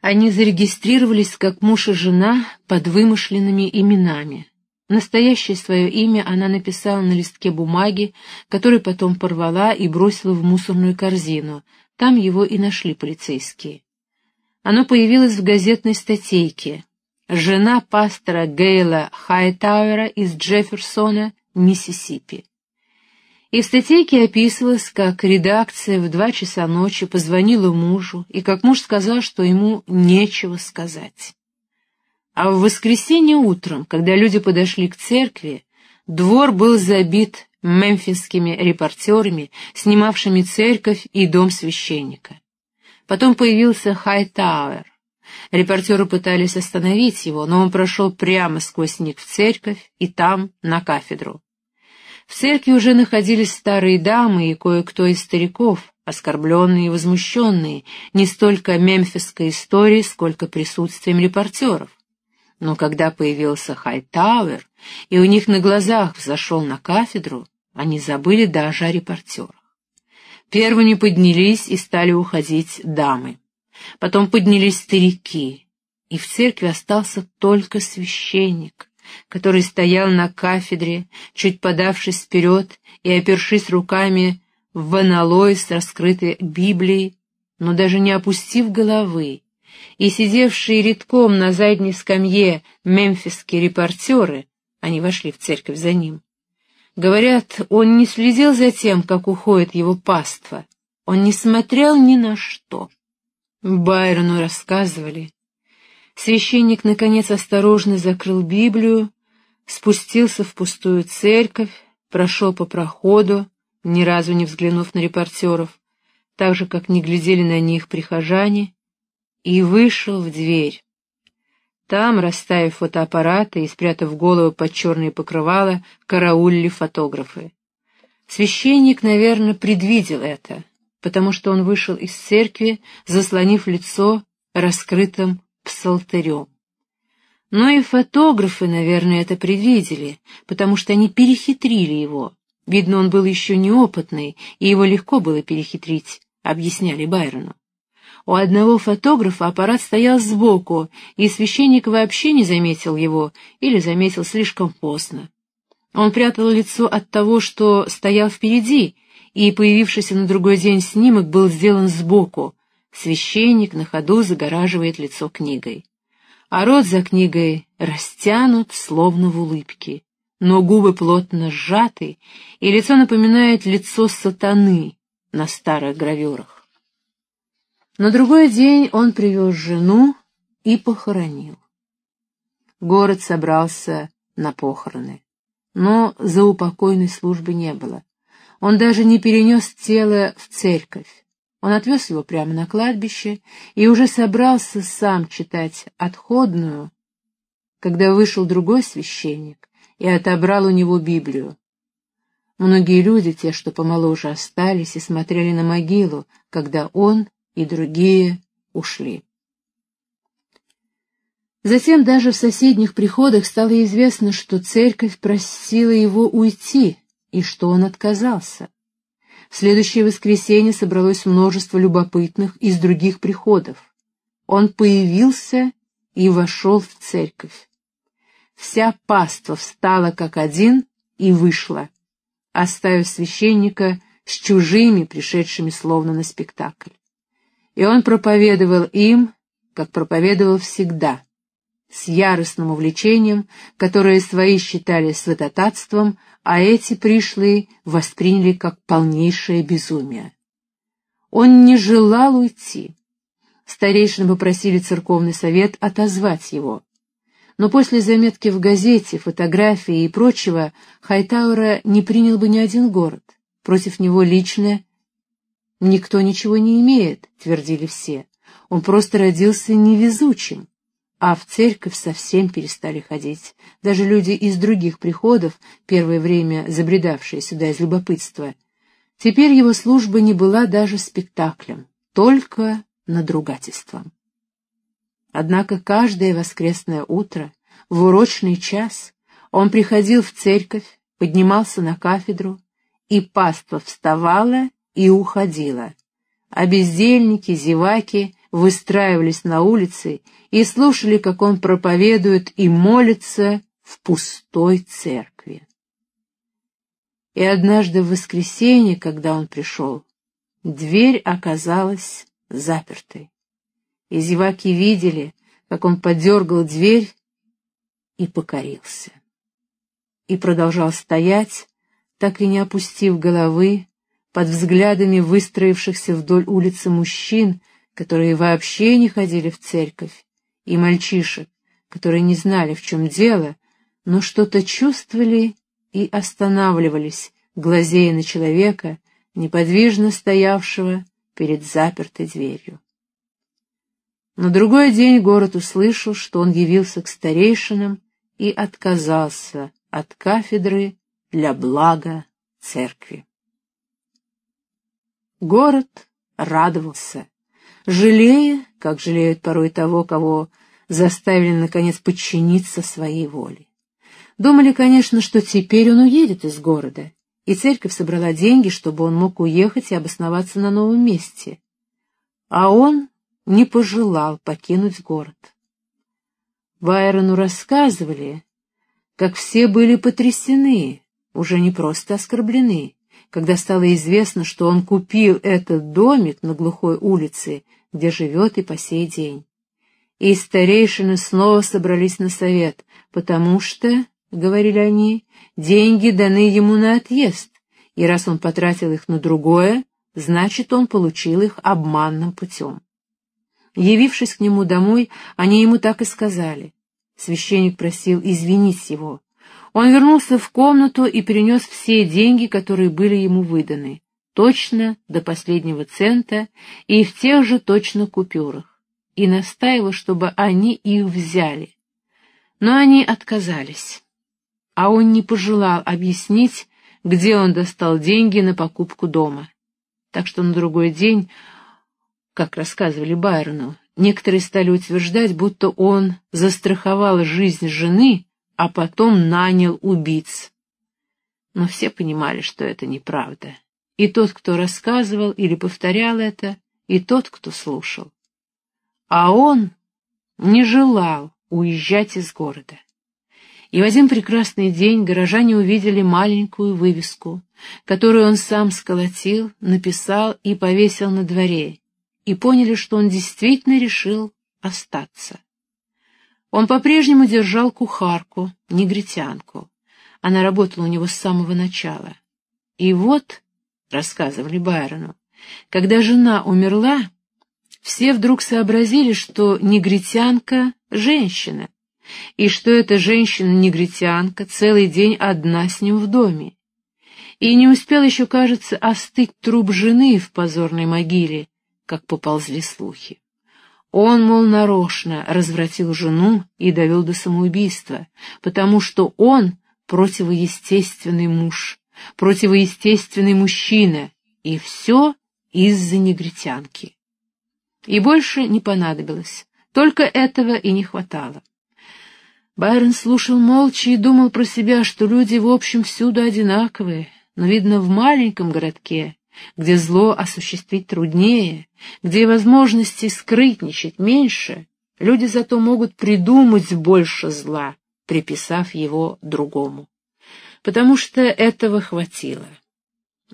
Они зарегистрировались как муж и жена под вымышленными именами. Настоящее свое имя она написала на листке бумаги, который потом порвала и бросила в мусорную корзину. Там его и нашли полицейские. Оно появилось в газетной статейке. Жена пастора Гейла Хайтауэра из Джефферсона, Миссисипи. И в статейке описывалось, как редакция в два часа ночи позвонила мужу, и как муж сказал, что ему нечего сказать. А в воскресенье утром, когда люди подошли к церкви, двор был забит мемфисскими репортерами, снимавшими церковь и дом священника. Потом появился Хайтауэр. Репортеры пытались остановить его, но он прошел прямо сквозь них в церковь и там, на кафедру. В церкви уже находились старые дамы и кое-кто из стариков, оскорбленные и возмущенные не столько мемфисской историей, сколько присутствием репортеров. Но когда появился Хайтауэр, и у них на глазах взошел на кафедру, они забыли даже о репортерах. Первыми поднялись и стали уходить дамы. Потом поднялись старики, и в церкви остался только священник, который стоял на кафедре, чуть подавшись вперед и опершись руками в аналой с раскрытой Библией, но даже не опустив головы, и сидевшие редком на задней скамье мемфисские репортеры, они вошли в церковь за ним. Говорят, он не следил за тем, как уходит его паства, он не смотрел ни на что. Байрону рассказывали. Священник, наконец, осторожно закрыл Библию, спустился в пустую церковь, прошел по проходу, ни разу не взглянув на репортеров, так же, как не глядели на них прихожане, и вышел в дверь. Там, расставив фотоаппараты и спрятав голову под черные покрывала, караулили фотографы. Священник, наверное, предвидел это, потому что он вышел из церкви, заслонив лицо раскрытым псалтырем. Но и фотографы, наверное, это предвидели, потому что они перехитрили его. Видно, он был еще неопытный, и его легко было перехитрить, объясняли Байрону. У одного фотографа аппарат стоял сбоку, и священник вообще не заметил его или заметил слишком поздно. Он прятал лицо от того, что стоял впереди, и появившийся на другой день снимок был сделан сбоку. Священник на ходу загораживает лицо книгой. А рот за книгой растянут, словно в улыбке, но губы плотно сжаты, и лицо напоминает лицо сатаны на старых гравюрах. На другой день он привез жену и похоронил. Город собрался на похороны, но за упокойной службы не было. Он даже не перенес тело в церковь. Он отвез его прямо на кладбище и уже собрался сам читать отходную, когда вышел другой священник и отобрал у него Библию. Многие люди, те, что помоложе остались, и смотрели на могилу, когда он и другие ушли. Затем даже в соседних приходах стало известно, что церковь просила его уйти, и что он отказался. В следующее воскресенье собралось множество любопытных из других приходов. Он появился и вошел в церковь. Вся паства встала как один и вышла, оставив священника с чужими, пришедшими словно на спектакль и он проповедовал им, как проповедовал всегда, с яростным увлечением, которое свои считали святотатством, а эти пришлые восприняли как полнейшее безумие. Он не желал уйти. Старейшины попросили церковный совет отозвать его. Но после заметки в газете, фотографии и прочего Хайтаура не принял бы ни один город. Против него лично «Никто ничего не имеет», — твердили все. «Он просто родился невезучим». А в церковь совсем перестали ходить. Даже люди из других приходов, первое время забредавшие сюда из любопытства. Теперь его служба не была даже спектаклем, только надругательством. Однако каждое воскресное утро, в урочный час, он приходил в церковь, поднимался на кафедру, и паства вставала и уходила, а бездельники, зеваки выстраивались на улице и слушали, как он проповедует и молится в пустой церкви. И однажды в воскресенье, когда он пришел, дверь оказалась запертой. И зеваки видели, как он подергал дверь и покорился. И продолжал стоять, так и не опустив головы, под взглядами выстроившихся вдоль улицы мужчин, которые вообще не ходили в церковь, и мальчишек, которые не знали, в чем дело, но что-то чувствовали и останавливались, глазея на человека, неподвижно стоявшего перед запертой дверью. На другой день город услышал, что он явился к старейшинам и отказался от кафедры для блага церкви. Город радовался, жалея, как жалеют порой того, кого заставили, наконец, подчиниться своей воле. Думали, конечно, что теперь он уедет из города, и церковь собрала деньги, чтобы он мог уехать и обосноваться на новом месте. А он не пожелал покинуть город. Байрону рассказывали, как все были потрясены, уже не просто оскорблены, когда стало известно, что он купил этот домик на глухой улице, где живет и по сей день. И старейшины снова собрались на совет, потому что, — говорили они, — деньги даны ему на отъезд, и раз он потратил их на другое, значит, он получил их обманным путем. Явившись к нему домой, они ему так и сказали. Священник просил извинить его. Он вернулся в комнату и перенес все деньги, которые были ему выданы, точно до последнего цента и в тех же точно купюрах, и настаивал, чтобы они их взяли. Но они отказались, а он не пожелал объяснить, где он достал деньги на покупку дома. Так что на другой день как рассказывали Байрону, некоторые стали утверждать, будто он застраховал жизнь жены, а потом нанял убийц. Но все понимали, что это неправда. И тот, кто рассказывал или повторял это, и тот, кто слушал. А он не желал уезжать из города. И в один прекрасный день горожане увидели маленькую вывеску, которую он сам сколотил, написал и повесил на дворе, и поняли, что он действительно решил остаться. Он по-прежнему держал кухарку, негритянку. Она работала у него с самого начала. И вот, — рассказывали Байрону, — когда жена умерла, все вдруг сообразили, что негритянка — женщина, и что эта женщина-негритянка целый день одна с ним в доме. И не успел еще, кажется, остыть труп жены в позорной могиле, как поползли слухи. Он, мол, нарочно развратил жену и довел до самоубийства, потому что он противоестественный муж, противоестественный мужчина, и все из-за негритянки. И больше не понадобилось, только этого и не хватало. Байрон слушал молча и думал про себя, что люди в общем всюду одинаковые, но, видно, в маленьком городке где зло осуществить труднее, где возможностей скрытничать меньше, люди зато могут придумать больше зла, приписав его другому. Потому что этого хватило.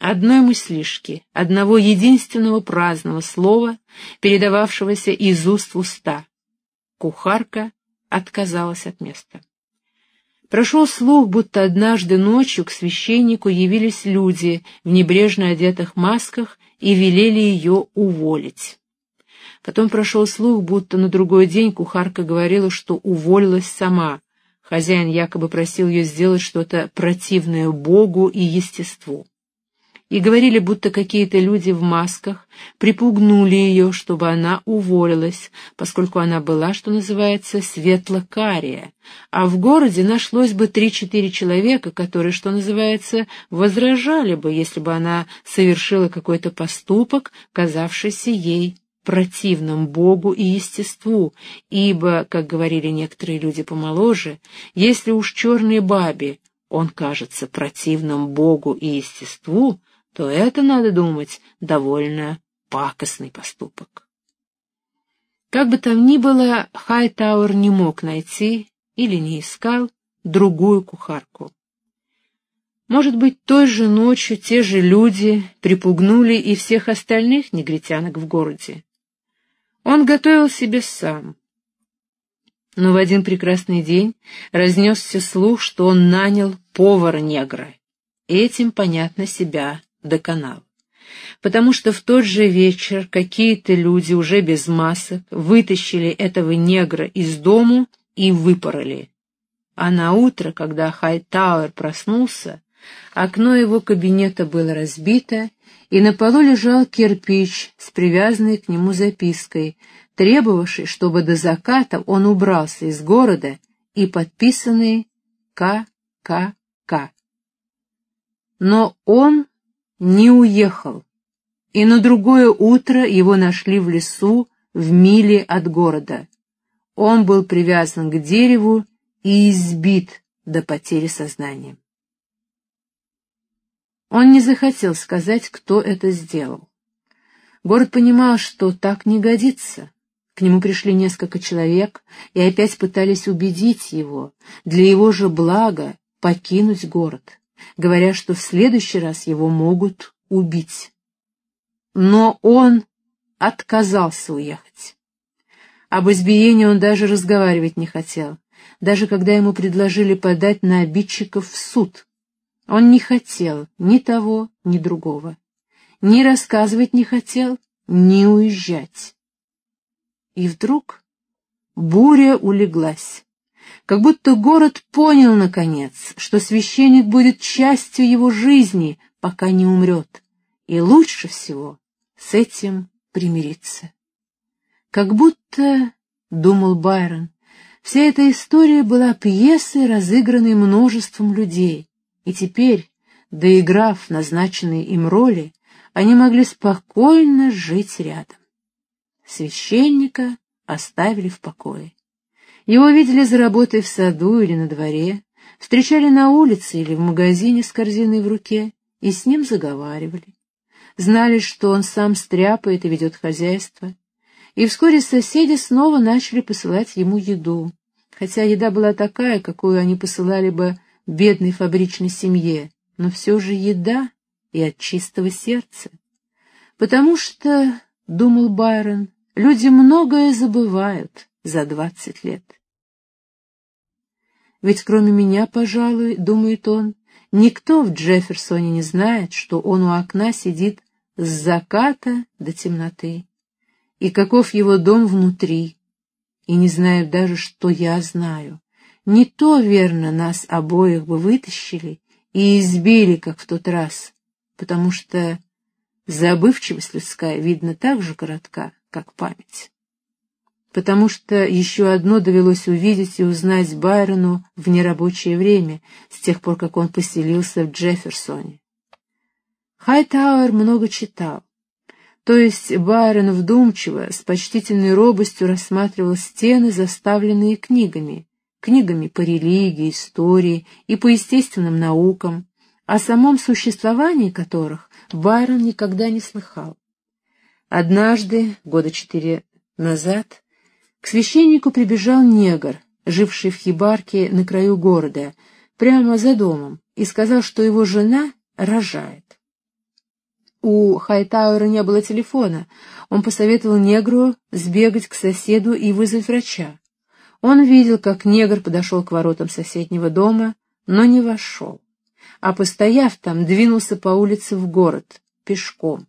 Одной мыслишки, одного единственного праздного слова, передававшегося из уст в уста. Кухарка отказалась от места. Прошел слух, будто однажды ночью к священнику явились люди в небрежно одетых масках и велели ее уволить. Потом прошел слух, будто на другой день кухарка говорила, что уволилась сама. Хозяин якобы просил ее сделать что-то противное Богу и естеству и говорили, будто какие-то люди в масках припугнули ее, чтобы она уволилась, поскольку она была, что называется, светло-кария, а в городе нашлось бы три-четыре человека, которые, что называется, возражали бы, если бы она совершила какой-то поступок, казавшийся ей противным Богу и естеству, ибо, как говорили некоторые люди помоложе, если уж черной бабе он кажется противным Богу и естеству, то это, надо думать, довольно пакостный поступок. Как бы там ни было, Хайтауэр не мог найти или не искал другую кухарку. Может быть, той же ночью те же люди припугнули и всех остальных негритянок в городе. Он готовил себе сам. Но в один прекрасный день разнесся слух, что он нанял повара-негра. Этим, понятно, себя доконал. Потому что в тот же вечер какие-то люди уже без масок вытащили этого негра из дому и выпороли. А на утро, когда Хайтауэр проснулся, окно его кабинета было разбито, и на полу лежал кирпич с привязанной к нему запиской, требовавшей, чтобы до заката он убрался из города и подписанный К.К.К. Но он не уехал, и на другое утро его нашли в лесу в миле от города. Он был привязан к дереву и избит до потери сознания. Он не захотел сказать, кто это сделал. Город понимал, что так не годится. К нему пришли несколько человек и опять пытались убедить его, для его же блага, покинуть город, говоря, что в следующий раз его могут убить. Но он отказался уехать. Об избиении он даже разговаривать не хотел даже когда ему предложили подать на обидчиков в суд. Он не хотел ни того, ни другого. Ни рассказывать не хотел, ни уезжать. И вдруг буря улеглась. Как будто город понял, наконец, что священник будет частью его жизни, пока не умрет, и лучше всего с этим примириться. Как будто, — думал Байрон, Вся эта история была пьесой, разыгранной множеством людей, и теперь, доиграв назначенные им роли, они могли спокойно жить рядом. Священника оставили в покое. Его видели за работой в саду или на дворе, встречали на улице или в магазине с корзиной в руке и с ним заговаривали. Знали, что он сам стряпает и ведет хозяйство, и вскоре соседи снова начали посылать ему еду, хотя еда была такая, какую они посылали бы бедной фабричной семье, но все же еда и от чистого сердца. Потому что, — думал Байрон, — люди многое забывают за двадцать лет. Ведь кроме меня, пожалуй, — думает он, — никто в Джефферсоне не знает, что он у окна сидит с заката до темноты и каков его дом внутри, и не знают даже, что я знаю. Не то, верно, нас обоих бы вытащили и избили, как в тот раз, потому что забывчивость людская, видно, так же коротка, как память. Потому что еще одно довелось увидеть и узнать Байрону в нерабочее время, с тех пор, как он поселился в Джефферсоне. Хайтауэр много читал. То есть Байрон вдумчиво, с почтительной робостью рассматривал стены, заставленные книгами, книгами по религии, истории и по естественным наукам, о самом существовании которых Байрон никогда не слыхал. Однажды, года четыре назад, к священнику прибежал негр, живший в хибарке на краю города, прямо за домом, и сказал, что его жена рожает. У Хайтауэра не было телефона. Он посоветовал негру сбегать к соседу и вызвать врача. Он видел, как негр подошел к воротам соседнего дома, но не вошел, а, постояв там, двинулся по улице в город, пешком.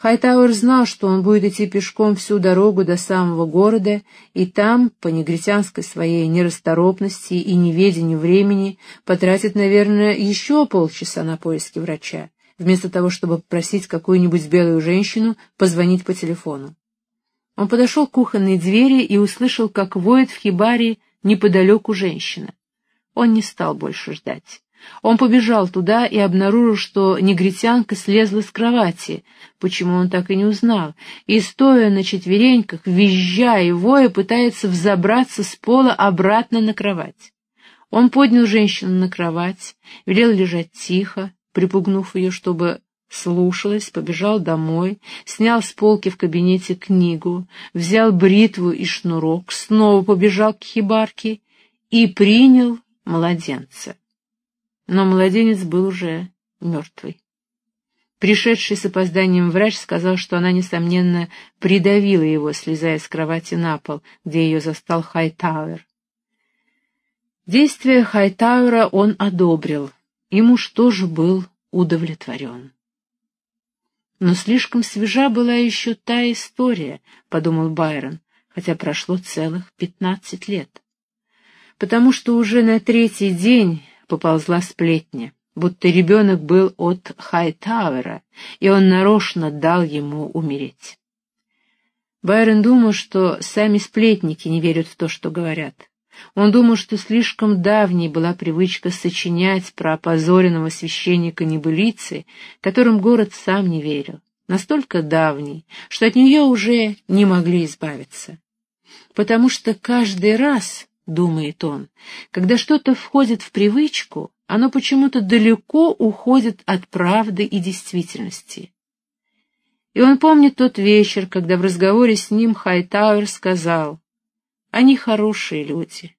Хайтауэр знал, что он будет идти пешком всю дорогу до самого города, и там, по негритянской своей нерасторопности и неведению времени, потратит, наверное, еще полчаса на поиски врача вместо того, чтобы попросить какую-нибудь белую женщину позвонить по телефону. Он подошел к кухонной двери и услышал, как воет в хибаре неподалеку женщина. Он не стал больше ждать. Он побежал туда и обнаружил, что негритянка слезла с кровати, почему он так и не узнал, и, стоя на четвереньках, визжа и воя, пытается взобраться с пола обратно на кровать. Он поднял женщину на кровать, велел лежать тихо, припугнув ее, чтобы слушалась, побежал домой, снял с полки в кабинете книгу, взял бритву и шнурок, снова побежал к хибарке и принял младенца. Но младенец был уже мертвый. Пришедший с опозданием врач сказал, что она, несомненно, придавила его, слезая с кровати на пол, где ее застал Хайтауэр. Действия Хайтауэра он одобрил, и муж тоже был удовлетворен. Но слишком свежа была еще та история, — подумал Байрон, хотя прошло целых пятнадцать лет. Потому что уже на третий день поползла сплетня, будто ребенок был от Хайтауэра, и он нарочно дал ему умереть. Байрон думал, что сами сплетники не верят в то, что говорят. Он думал, что слишком давней была привычка сочинять про опозоренного священника небылицы, которым город сам не верил, настолько давней, что от нее уже не могли избавиться. Потому что каждый раз, думает он, когда что-то входит в привычку, оно почему-то далеко уходит от правды и действительности. И он помнит тот вечер, когда в разговоре с ним Хайтауэр сказал, они хорошие люди.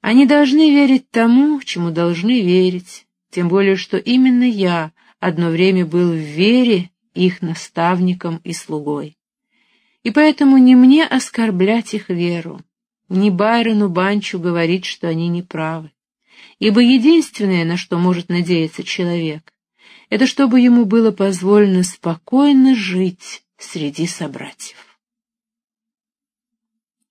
Они должны верить тому, чему должны верить, тем более, что именно я одно время был в вере их наставником и слугой. И поэтому не мне оскорблять их веру, не Байрону Банчу говорить, что они неправы. Ибо единственное, на что может надеяться человек, это чтобы ему было позволено спокойно жить среди собратьев.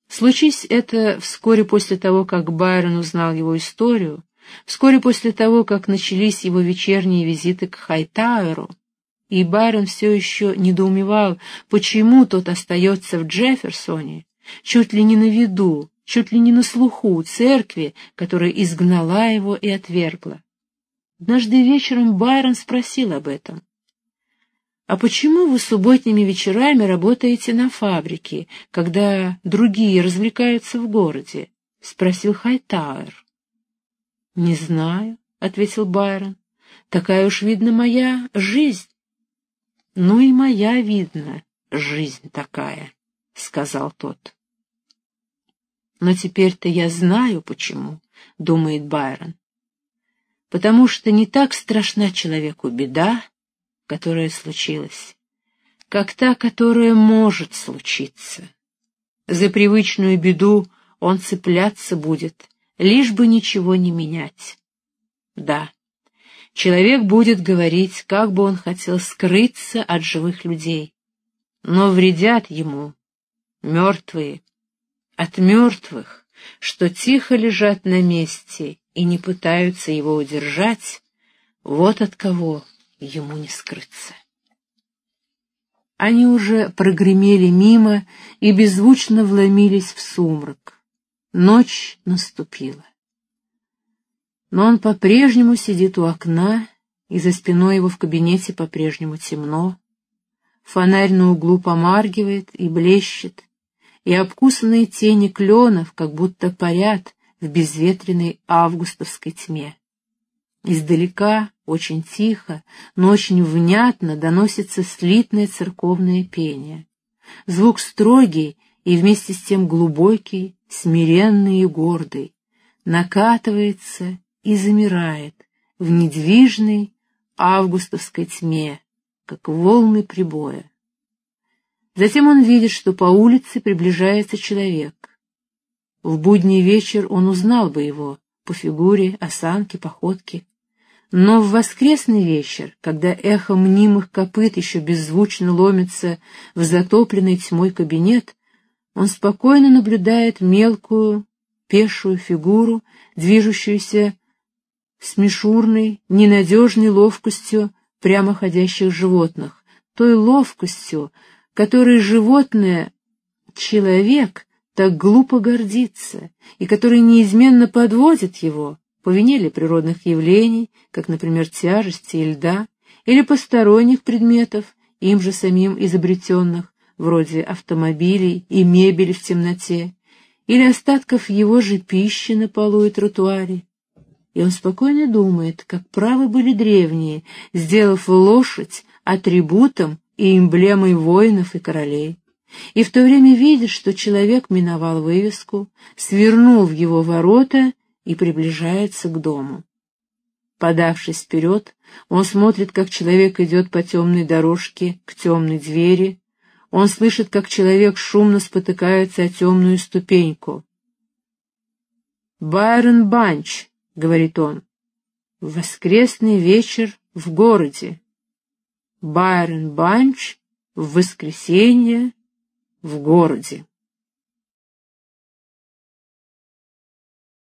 Случись это вскоре после того, как Байрон узнал его историю, вскоре после того, как начались его вечерние визиты к Хайтауэру, и Байрон все еще недоумевал, почему тот остается в Джефферсоне, чуть ли не на виду, чуть ли не на слуху церкви, которая изгнала его и отвергла. Однажды вечером Байрон спросил об этом. «А почему вы субботними вечерами работаете на фабрике, когда другие развлекаются в городе?» — спросил Хайтауэр. «Не знаю», — ответил Байрон. «Такая уж, видно, моя жизнь». «Ну и моя, видно, жизнь такая», — сказал тот. «Но теперь-то я знаю, почему», — думает Байрон. «Потому что не так страшна человеку беда, которая случилась, как та, которая может случиться. За привычную беду он цепляться будет, лишь бы ничего не менять. Да, человек будет говорить, как бы он хотел скрыться от живых людей, но вредят ему мертвые, от мертвых, что тихо лежат на месте и не пытаются его удержать, вот от кого ему не скрыться. Они уже прогремели мимо и беззвучно вломились в сумрак. Ночь наступила. Но он по-прежнему сидит у окна, и за спиной его в кабинете по-прежнему темно. Фонарь на углу помаргивает и блещет, и обкусанные тени кленов как будто парят в безветренной августовской тьме. Издалека, очень тихо, но очень внятно доносится слитное церковное пение. Звук строгий и вместе с тем глубокий, смиренный и гордый, накатывается и замирает в недвижной августовской тьме, как волны прибоя. Затем он видит, что по улице приближается человек. В будний вечер он узнал бы его по фигуре, осанке, походке. Но в воскресный вечер, когда эхо мнимых копыт еще беззвучно ломится в затопленный тьмой кабинет, он спокойно наблюдает мелкую, пешую фигуру, движущуюся с мишурной, ненадежной ловкостью прямоходящих животных, той ловкостью, которой животное, человек, так глупо гордится, и который неизменно подводит его, по вине ли природных явлений, как, например, тяжести и льда, или посторонних предметов, им же самим изобретенных, вроде автомобилей и мебели в темноте, или остатков его же пищи на полу и тротуаре. И он спокойно думает, как правы были древние, сделав лошадь атрибутом и эмблемой воинов и королей. И в то время видит, что человек миновал вывеску, свернул в его ворота и приближается к дому. Подавшись вперед, он смотрит, как человек идет по темной дорожке к темной двери, он слышит, как человек шумно спотыкается о темную ступеньку. «Байрон Банч», — говорит он, — «воскресный вечер в городе». Байрон Банч в воскресенье в городе.